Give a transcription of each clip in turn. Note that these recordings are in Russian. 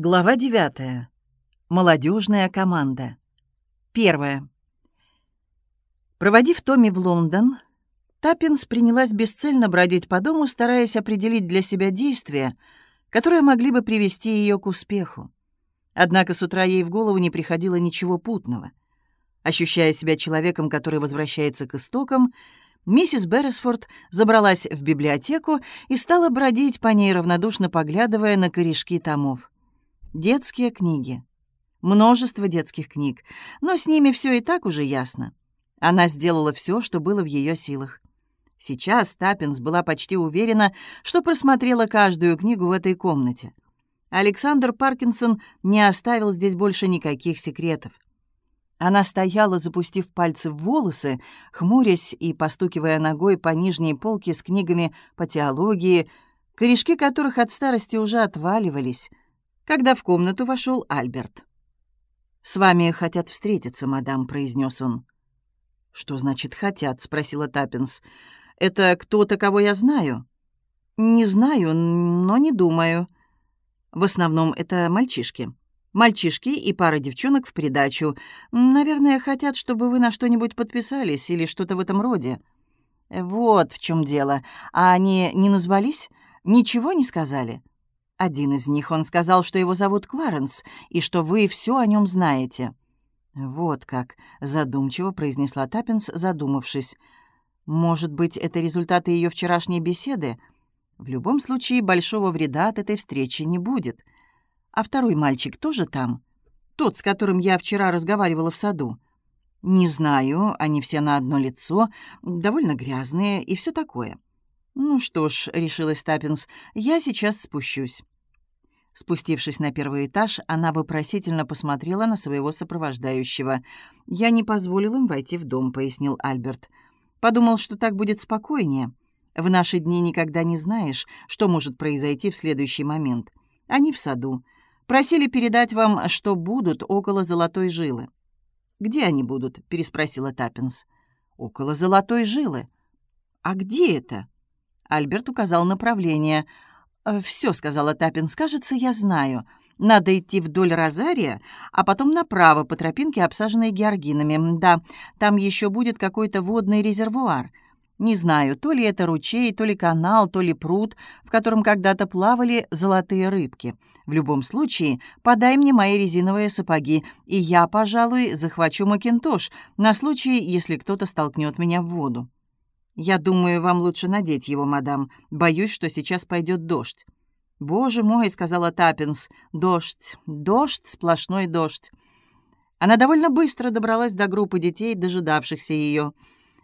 Глава 9. Молодежная команда. Первое. Проводив Томми в Лондон, Таппинс принялась бесцельно бродить по дому, стараясь определить для себя действия, которые могли бы привести ее к успеху. Однако с утра ей в голову не приходило ничего путного. Ощущая себя человеком, который возвращается к истокам, Миссис Берресфорд забралась в библиотеку и стала бродить по ней, равнодушно поглядывая на корешки томов. Детские книги. Множество детских книг, но с ними все и так уже ясно. Она сделала все, что было в ее силах. Сейчас Таппинс была почти уверена, что просмотрела каждую книгу в этой комнате. Александр Паркинсон не оставил здесь больше никаких секретов. Она стояла, запустив пальцы в волосы, хмурясь и постукивая ногой по нижней полке с книгами по теологии, корешки которых от старости уже отваливались — когда в комнату вошел Альберт. «С вами хотят встретиться, мадам», — произнес он. «Что значит «хотят»?» — спросила Таппинс. «Это кто-то, кого я знаю?» «Не знаю, но не думаю. В основном это мальчишки. Мальчишки и пара девчонок в придачу. Наверное, хотят, чтобы вы на что-нибудь подписались или что-то в этом роде». «Вот в чем дело. А они не назвались? Ничего не сказали?» Один из них, он сказал, что его зовут Кларенс, и что вы все о нем знаете». «Вот как», — задумчиво произнесла Таппинс, задумавшись. «Может быть, это результаты ее вчерашней беседы? В любом случае, большого вреда от этой встречи не будет. А второй мальчик тоже там? Тот, с которым я вчера разговаривала в саду?» «Не знаю, они все на одно лицо, довольно грязные и все такое». «Ну что ж», — решилась Таппинс, — «я сейчас спущусь». Спустившись на первый этаж, она вопросительно посмотрела на своего сопровождающего. «Я не позволил им войти в дом», — пояснил Альберт. «Подумал, что так будет спокойнее. В наши дни никогда не знаешь, что может произойти в следующий момент. Они в саду. Просили передать вам, что будут около золотой жилы». «Где они будут?» — переспросила Таппинс. «Около золотой жилы». «А где это?» Альберт указал направление. «Э, «Все», — сказала Таппинс, — «кажется, я знаю. Надо идти вдоль Розария, а потом направо по тропинке, обсаженной георгинами. Да, там еще будет какой-то водный резервуар. Не знаю, то ли это ручей, то ли канал, то ли пруд, в котором когда-то плавали золотые рыбки. В любом случае, подай мне мои резиновые сапоги, и я, пожалуй, захвачу макинтош на случай, если кто-то столкнет меня в воду». «Я думаю, вам лучше надеть его, мадам. Боюсь, что сейчас пойдет дождь». «Боже мой», — сказала Таппинс, — «дождь, дождь, сплошной дождь». Она довольно быстро добралась до группы детей, дожидавшихся ее.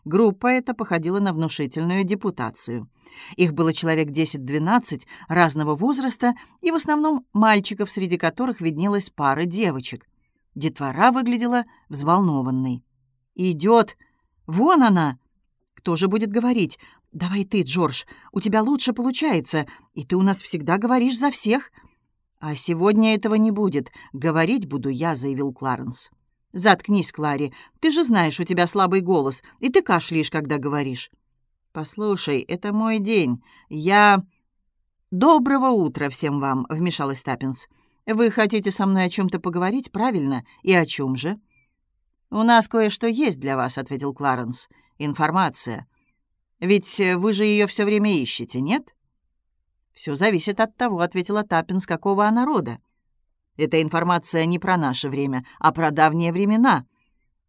Группа эта походила на внушительную депутацию. Их было человек 10-12 разного возраста и в основном мальчиков, среди которых виднелась пара девочек. Детвора выглядела взволнованной. «Идет! Вон она!» Кто же будет говорить? «Давай ты, Джордж, у тебя лучше получается, и ты у нас всегда говоришь за всех». «А сегодня этого не будет. Говорить буду я», — заявил Кларенс. «Заткнись, Клари. Ты же знаешь, у тебя слабый голос, и ты кашляешь, когда говоришь». «Послушай, это мой день. Я...» «Доброго утра всем вам», — вмешалась Таппинс. «Вы хотите со мной о чем то поговорить, правильно? И о чем же?» «У нас кое-что есть для вас», — ответил Кларенс информация. Ведь э, вы же ее все время ищете, нет? Все зависит от того, ответила Таппин, с какого она рода. Эта информация не про наше время, а про давние времена.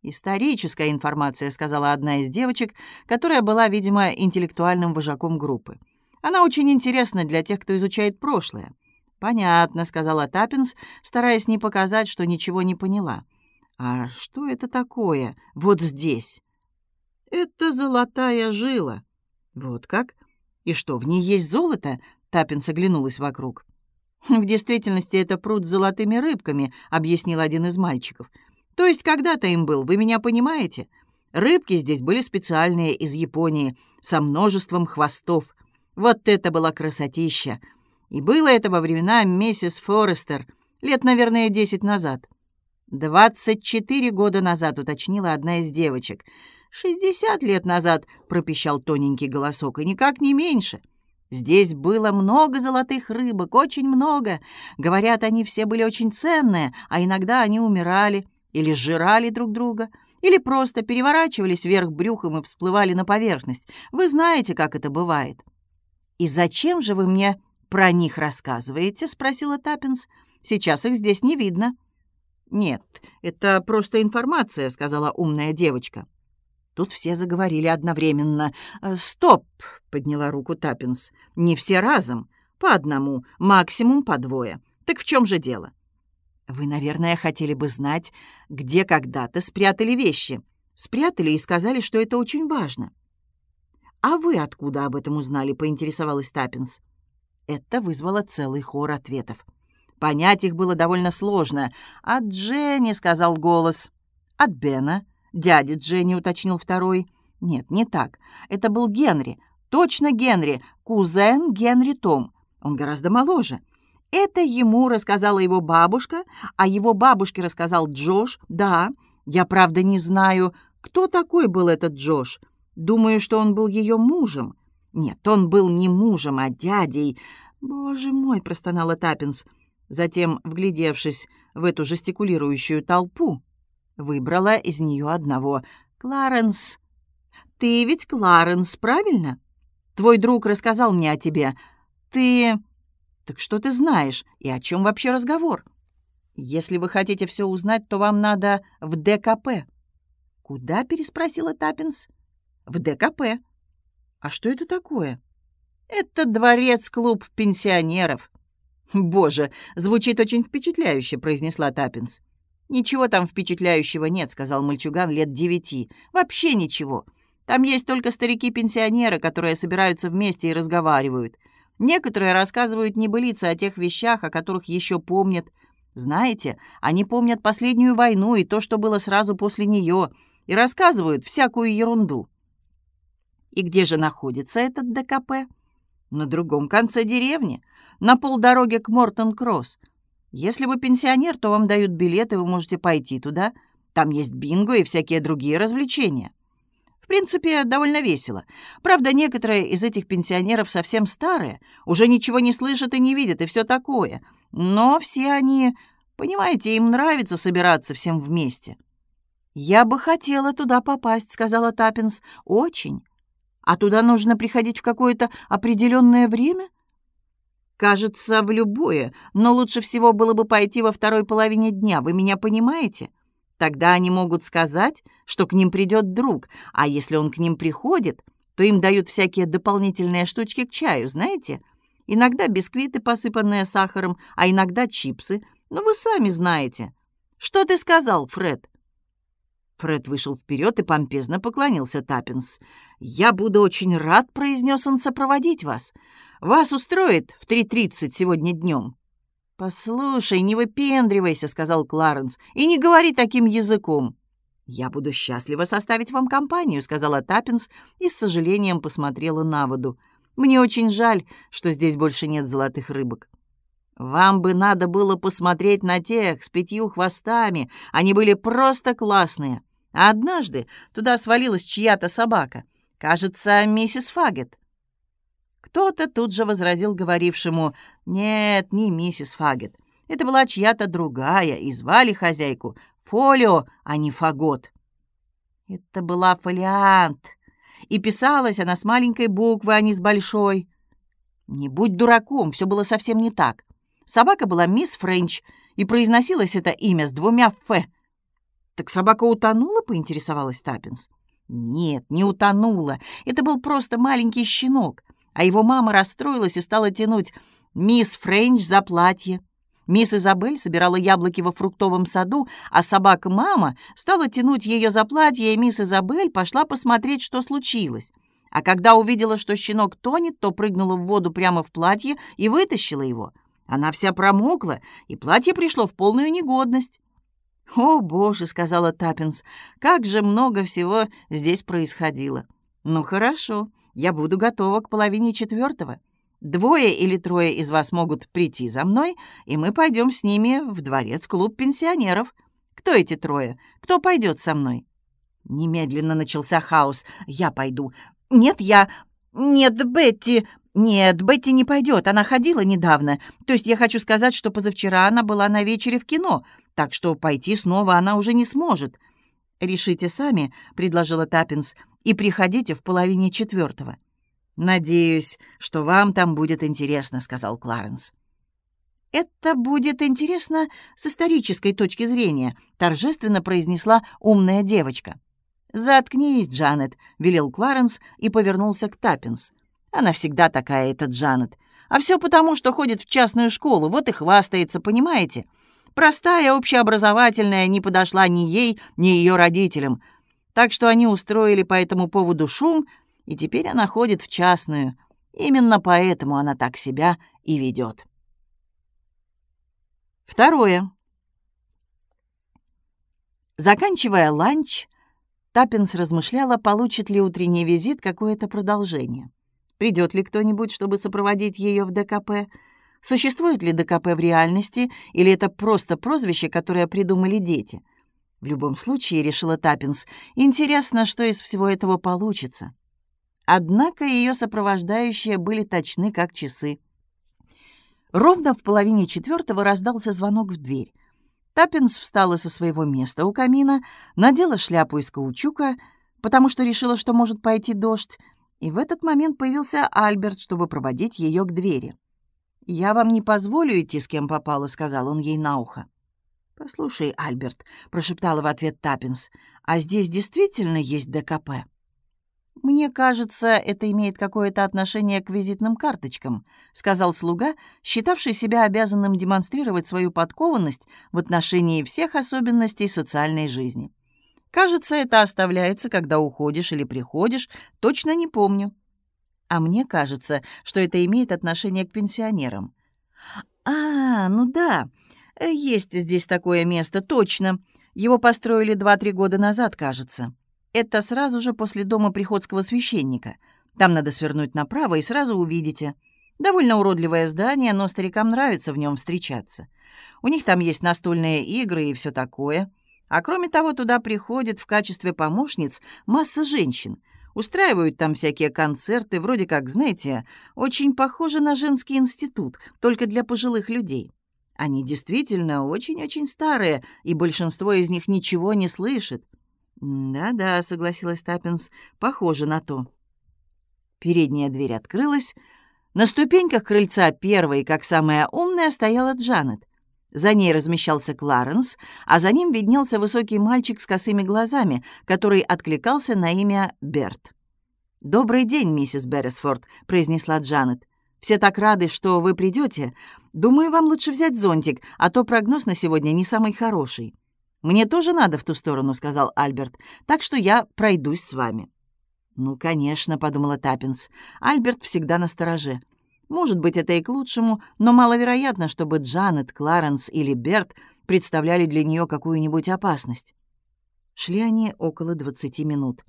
«Историческая информация», — сказала одна из девочек, которая была, видимо, интеллектуальным вожаком группы. «Она очень интересна для тех, кто изучает прошлое». «Понятно», — сказала Таппинс, стараясь не показать, что ничего не поняла. «А что это такое вот здесь?» «Это золотая жила». «Вот как? И что, в ней есть золото?» Таппин оглянулась вокруг. «В действительности это пруд с золотыми рыбками», — объяснил один из мальчиков. «То есть когда-то им был, вы меня понимаете? Рыбки здесь были специальные из Японии, со множеством хвостов. Вот это была красотища! И было это во времена миссис Форестер, лет, наверное, десять назад». «Двадцать четыре года назад», — уточнила одна из девочек. «Шестьдесят лет назад», — пропищал тоненький голосок, — «и никак не меньше». Здесь было много золотых рыбок, очень много. Говорят, они все были очень ценные, а иногда они умирали или сжирали друг друга, или просто переворачивались вверх брюхом и всплывали на поверхность. Вы знаете, как это бывает. «И зачем же вы мне про них рассказываете?» — спросила Таппинс. «Сейчас их здесь не видно». «Нет, это просто информация», — сказала умная девочка. Тут все заговорили одновременно. «Э, «Стоп!» — подняла руку Таппинс. «Не все разом. По одному, максимум по двое. Так в чем же дело?» «Вы, наверное, хотели бы знать, где когда-то спрятали вещи. Спрятали и сказали, что это очень важно». «А вы откуда об этом узнали?» — поинтересовалась Таппинс. Это вызвало целый хор ответов. Понять их было довольно сложно. «От Дженни», — сказал голос. «От Бена». «Дядя Дженни», — уточнил второй. «Нет, не так. Это был Генри. Точно Генри. Кузен Генри Том. Он гораздо моложе. Это ему рассказала его бабушка, а его бабушке рассказал Джош. Да, я правда не знаю, кто такой был этот Джош. Думаю, что он был ее мужем. Нет, он был не мужем, а дядей. Боже мой, простонала Таппенс. Затем, вглядевшись в эту жестикулирующую толпу, Выбрала из нее одного. «Кларенс. Ты ведь Кларенс, правильно? Твой друг рассказал мне о тебе. Ты... Так что ты знаешь и о чем вообще разговор? Если вы хотите все узнать, то вам надо в ДКП». «Куда?» — переспросила Таппенс. «В ДКП». «А что это такое?» «Это дворец-клуб пенсионеров». «Боже, звучит очень впечатляюще», — произнесла Таппинс. «Ничего там впечатляющего нет», — сказал мальчуган лет девяти. «Вообще ничего. Там есть только старики-пенсионеры, которые собираются вместе и разговаривают. Некоторые рассказывают небылицы о тех вещах, о которых еще помнят. Знаете, они помнят последнюю войну и то, что было сразу после нее, и рассказывают всякую ерунду». «И где же находится этот ДКП?» «На другом конце деревни, на полдороге к Мортон-Кросс». Если вы пенсионер, то вам дают билет, и вы можете пойти туда. Там есть бинго и всякие другие развлечения. В принципе, довольно весело. Правда, некоторые из этих пенсионеров совсем старые, уже ничего не слышат и не видят, и все такое. Но все они, понимаете, им нравится собираться всем вместе. «Я бы хотела туда попасть», — сказала Таппинс. «Очень. А туда нужно приходить в какое-то определенное время?» Кажется, в любое, но лучше всего было бы пойти во второй половине дня, вы меня понимаете? Тогда они могут сказать, что к ним придет друг, а если он к ним приходит, то им дают всякие дополнительные штучки к чаю, знаете? Иногда бисквиты, посыпанные сахаром, а иногда чипсы. Но вы сами знаете. Что ты сказал, Фред?» Фред вышел вперед и помпезно поклонился Таппинс. «Я буду очень рад», — произнес он, — «сопроводить вас. Вас устроит в 3.30 сегодня днем?» «Послушай, не выпендривайся», — сказал Кларенс, — «и не говори таким языком». «Я буду счастлива составить вам компанию», — сказала Таппинс и с сожалением посмотрела на воду. «Мне очень жаль, что здесь больше нет золотых рыбок». «Вам бы надо было посмотреть на тех с пятью хвостами. Они были просто классные. А однажды туда свалилась чья-то собака. Кажется, миссис Фагет. Кто-то тут же возразил говорившему «Нет, не миссис Фагет. Это была чья-то другая, и звали хозяйку Фолио, а не Фагот». Это была фолиант, и писалась она с маленькой буквы, а не с большой. Не будь дураком, все было совсем не так. Собака была мисс Френч, и произносилось это имя с двумя «ф». «Так собака утонула?» — поинтересовалась Таппинс. «Нет, не утонула. Это был просто маленький щенок. А его мама расстроилась и стала тянуть мисс Френч за платье. Мисс Изабель собирала яблоки во фруктовом саду, а собака-мама стала тянуть ее за платье, и мисс Изабель пошла посмотреть, что случилось. А когда увидела, что щенок тонет, то прыгнула в воду прямо в платье и вытащила его — она вся промокла, и платье пришло в полную негодность. «О, Боже!» — сказала Таппинс. «Как же много всего здесь происходило!» «Ну, хорошо, я буду готова к половине четвертого. Двое или трое из вас могут прийти за мной, и мы пойдем с ними в дворец-клуб пенсионеров. Кто эти трое? Кто пойдет со мной?» Немедленно начался хаос. «Я пойду». «Нет, я...» «Нет, Бетти...» «Нет, Бетти не пойдет. Она ходила недавно. То есть я хочу сказать, что позавчера она была на вечере в кино, так что пойти снова она уже не сможет». «Решите сами», — предложила Таппинс, «и приходите в половине четвертого». «Надеюсь, что вам там будет интересно», — сказал Кларенс. «Это будет интересно с исторической точки зрения», — торжественно произнесла умная девочка. «Заткнись, Джанет», — велел Кларенс и повернулся к Таппинс. «Она всегда такая, эта Джанет. А все потому, что ходит в частную школу, вот и хвастается, понимаете? Простая, общеобразовательная не подошла ни ей, ни ее родителям. Так что они устроили по этому поводу шум, и теперь она ходит в частную. Именно поэтому она так себя и ведет. Второе. Заканчивая ланч, Таппенс размышляла, получит ли утренний визит какое-то продолжение. Придет ли кто-нибудь, чтобы сопроводить ее в ДКП? Существует ли ДКП в реальности, или это просто прозвище, которое придумали дети? В любом случае, решила Таппинс, интересно, что из всего этого получится. Однако ее сопровождающие были точны, как часы. Ровно в половине четвертого раздался звонок в дверь. Таппинс встала со своего места у камина, надела шляпу из каучука, потому что решила, что может пойти дождь, и в этот момент появился Альберт, чтобы проводить ее к двери. «Я вам не позволю идти, с кем попало», — сказал он ей на ухо. «Послушай, Альберт», — прошептала в ответ Таппинс, «а здесь действительно есть ДКП?» «Мне кажется, это имеет какое-то отношение к визитным карточкам», сказал слуга, считавший себя обязанным демонстрировать свою подкованность в отношении всех особенностей социальной жизни. «Кажется, это оставляется, когда уходишь или приходишь, точно не помню». «А мне кажется, что это имеет отношение к пенсионерам». «А, ну да, есть здесь такое место, точно. Его построили два-три года назад, кажется». Это сразу же после дома приходского священника. Там надо свернуть направо и сразу увидите. Довольно уродливое здание, но старикам нравится в нем встречаться. У них там есть настольные игры и все такое. А кроме того, туда приходят в качестве помощниц масса женщин. Устраивают там всякие концерты, вроде как, знаете, очень похоже на женский институт, только для пожилых людей. Они действительно очень-очень старые, и большинство из них ничего не слышит. «Да-да», — согласилась Таппинс, — «похоже на то». Передняя дверь открылась. На ступеньках крыльца первой, как самая умная, стояла Джанет. За ней размещался Кларенс, а за ним виднелся высокий мальчик с косыми глазами, который откликался на имя Берт. «Добрый день, миссис Берресфорд», — произнесла Джанет. «Все так рады, что вы придете. Думаю, вам лучше взять зонтик, а то прогноз на сегодня не самый хороший». «Мне тоже надо в ту сторону», — сказал Альберт, «так что я пройдусь с вами». «Ну, конечно», — подумала Таппинс, «Альберт всегда на стороже. Может быть, это и к лучшему, но маловероятно, чтобы Джанет, Кларенс или Берт представляли для нее какую-нибудь опасность». Шли они около двадцати минут.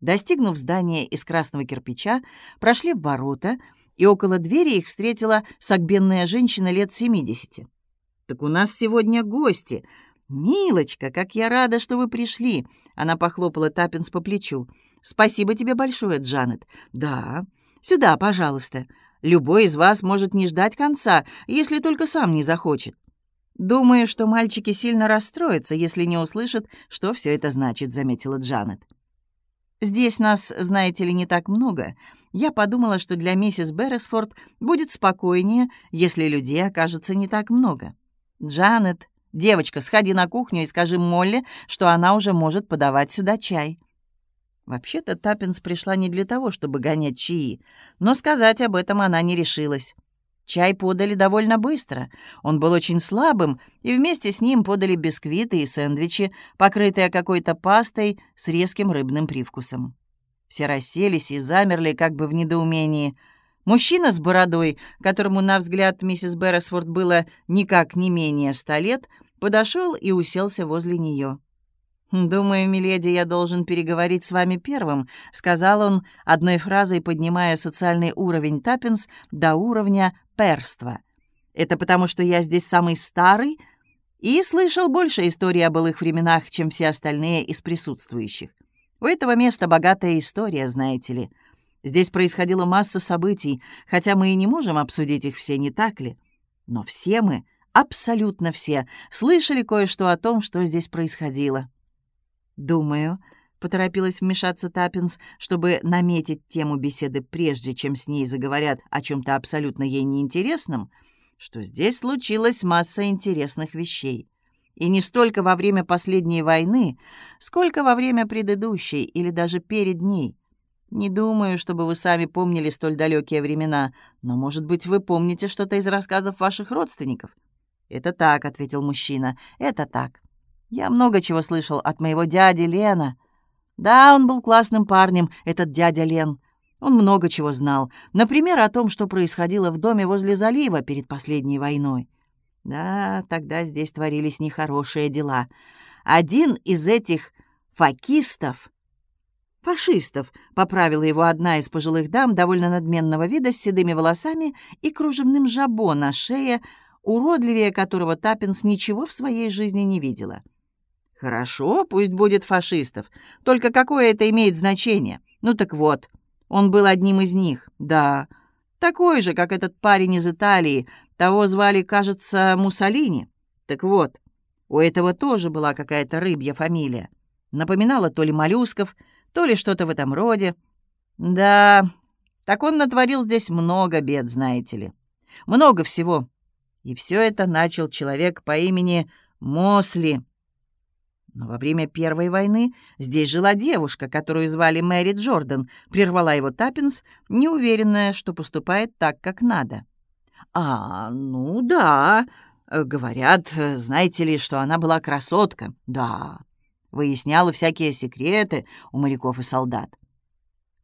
Достигнув здания из красного кирпича, прошли в ворота, и около двери их встретила согбенная женщина лет семидесяти. «Так у нас сегодня гости», «Милочка, как я рада, что вы пришли!» Она похлопала Таппинс по плечу. «Спасибо тебе большое, Джанет». «Да. Сюда, пожалуйста. Любой из вас может не ждать конца, если только сам не захочет». «Думаю, что мальчики сильно расстроятся, если не услышат, что все это значит», — заметила Джанет. «Здесь нас, знаете ли, не так много. Я подумала, что для миссис Берресфорд будет спокойнее, если людей окажется не так много. Джанет, «Девочка, сходи на кухню и скажи Молли, что она уже может подавать сюда чай». Вообще-то Таппинс пришла не для того, чтобы гонять чаи, но сказать об этом она не решилась. Чай подали довольно быстро. Он был очень слабым, и вместе с ним подали бисквиты и сэндвичи, покрытые какой-то пастой с резким рыбным привкусом. Все расселись и замерли как бы в недоумении. Мужчина с бородой, которому, на взгляд миссис Берресфорд, было никак не менее ста лет, — подошел и уселся возле нее. «Думаю, миледи, я должен переговорить с вами первым», — сказал он, одной фразой поднимая социальный уровень Таппинс до уровня перства. «Это потому, что я здесь самый старый и слышал больше историй о былых временах, чем все остальные из присутствующих. У этого места богатая история, знаете ли. Здесь происходила масса событий, хотя мы и не можем обсудить их все, не так ли? Но все мы, абсолютно все, слышали кое-что о том, что здесь происходило. «Думаю», — поторопилась вмешаться Таппинс, чтобы наметить тему беседы прежде, чем с ней заговорят о чем-то абсолютно ей неинтересном, что здесь случилась масса интересных вещей. И не столько во время последней войны, сколько во время предыдущей или даже перед ней — не думаю, чтобы вы сами помнили столь далекие времена, но, может быть, вы помните что-то из рассказов ваших родственников?» «Это так», — ответил мужчина, — «это так. Я много чего слышал от моего дяди Лена. Да, он был классным парнем, этот дядя Лен. Он много чего знал. Например, о том, что происходило в доме возле залива перед последней войной. Да, тогда здесь творились нехорошие дела. Один из этих факистов «Фашистов», — поправила его одна из пожилых дам довольно надменного вида с седыми волосами и кружевным жабо на шее, уродливее которого Таппинс ничего в своей жизни не видела. «Хорошо, пусть будет фашистов. Только какое это имеет значение? Ну так вот, он был одним из них, да. Такой же, как этот парень из Италии. Того звали, кажется, Муссолини. Так вот, у этого тоже была какая-то рыбья фамилия. Напоминала то ли моллюсков, то ли что-то в этом роде. Да, так он натворил здесь много бед, знаете ли. Много всего. И все это начал человек по имени Мосли. Но во время Первой войны здесь жила девушка, которую звали Мэри Джордан, прервала его Таппинс, неуверенная, что поступает так, как надо. «А, ну да, говорят, знаете ли, что она была красотка. Да, выясняла всякие секреты у моряков и солдат.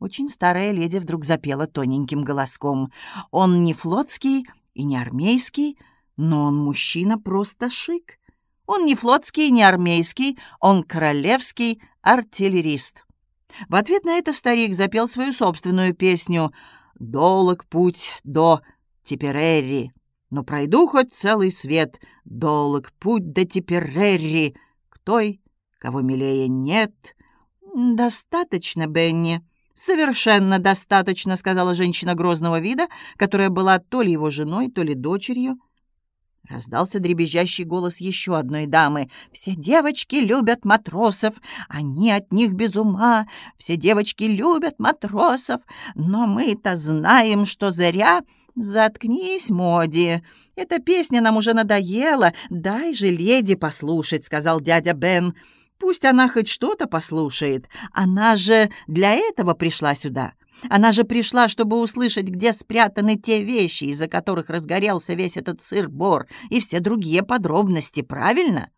Очень старая леди вдруг запела тоненьким голоском. «Он не флотский и не армейский, но он мужчина просто шик. Он не флотский, не армейский, он королевский артиллерист». В ответ на это старик запел свою собственную песню «Долог путь до Типерерри, но пройду хоть целый свет, долог путь до Типерерри к той, Кого милее нет. Достаточно, Бенни. Совершенно достаточно, сказала женщина грозного вида, которая была то ли его женой, то ли дочерью. Раздался дребезжащий голос еще одной дамы. «Все девочки любят матросов, они от них без ума. Все девочки любят матросов, но мы-то знаем, что зря...» «Заткнись, Моди. Эта песня нам уже надоела. Дай же леди послушать», — сказал дядя Бен. Пусть она хоть что-то послушает. Она же для этого пришла сюда. Она же пришла, чтобы услышать, где спрятаны те вещи, из-за которых разгорелся весь этот сыр-бор и все другие подробности, правильно?»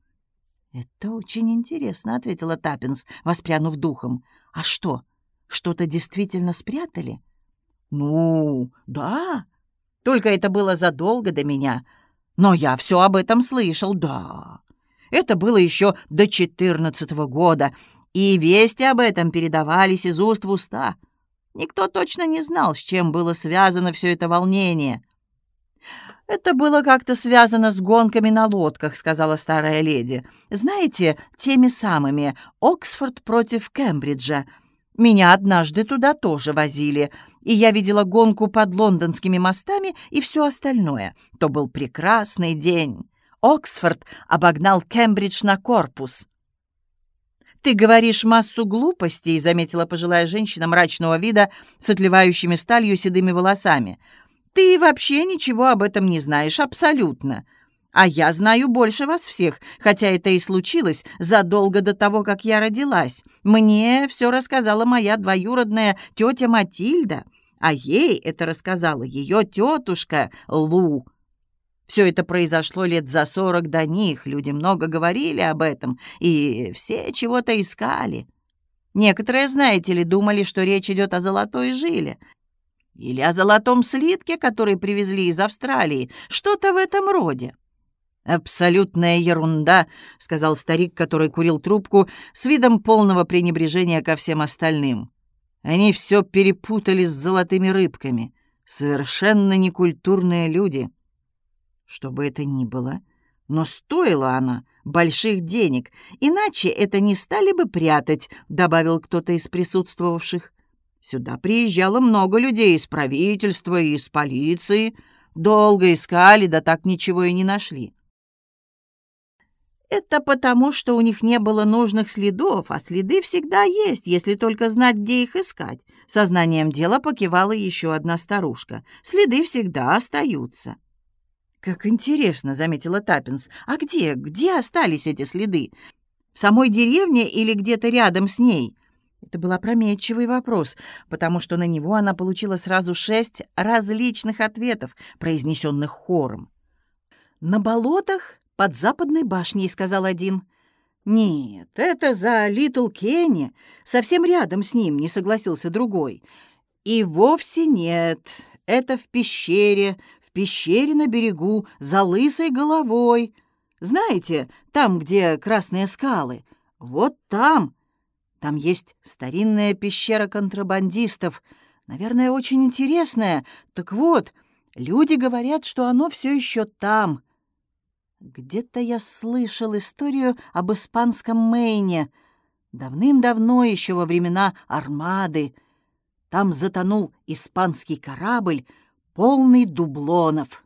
«Это очень интересно», — ответила Таппинс, воспрянув духом. «А что, что-то действительно спрятали?» «Ну, да. Только это было задолго до меня. Но я все об этом слышал, да. Это было еще до четырнадцатого года, и вести об этом передавались из уст в уста. Никто точно не знал, с чем было связано все это волнение. «Это было как-то связано с гонками на лодках», — сказала старая леди. «Знаете, теми самыми, Оксфорд против Кембриджа. Меня однажды туда тоже возили, и я видела гонку под лондонскими мостами и все остальное. То был прекрасный день». Оксфорд обогнал Кембридж на корпус. «Ты говоришь массу глупостей», — заметила пожилая женщина мрачного вида с отливающими сталью седыми волосами. «Ты вообще ничего об этом не знаешь, абсолютно. А я знаю больше вас всех, хотя это и случилось задолго до того, как я родилась. Мне все рассказала моя двоюродная тетя Матильда, а ей это рассказала ее тетушка Лу». Все это произошло лет за сорок до них, люди много говорили об этом, и все чего-то искали. Некоторые, знаете ли, думали, что речь идет о золотой жиле. Или о золотом слитке, который привезли из Австралии. Что-то в этом роде. «Абсолютная ерунда», — сказал старик, который курил трубку с видом полного пренебрежения ко всем остальным. «Они все перепутали с золотыми рыбками. Совершенно некультурные люди». Что бы это ни было, но стоила она больших денег, иначе это не стали бы прятать, добавил кто-то из присутствовавших. Сюда приезжало много людей из правительства и из полиции. Долго искали, да так ничего и не нашли. Это потому, что у них не было нужных следов, а следы всегда есть, если только знать, где их искать. Сознанием дела покивала еще одна старушка. Следы всегда остаются. «Как интересно», — заметила Таппинс. «А где, где остались эти следы? В самой деревне или где-то рядом с ней?» Это был опрометчивый вопрос, потому что на него она получила сразу шесть различных ответов, произнесенных хором. «На болотах под западной башней», — сказал один. «Нет, это за Литл Кенни, совсем рядом с ним», — не согласился другой. «И вовсе нет, это в пещере, пещере на берегу, за лысой головой. Знаете, там, где красные скалы, вот там». Там есть старинная пещера контрабандистов. Наверное, очень интересная. Так вот, люди говорят, что оно все еще там. Где-то я слышал историю об испанском Мэйне. Давным-давно, еще во времена Армады. Там затонул испанский корабль, полный дублонов.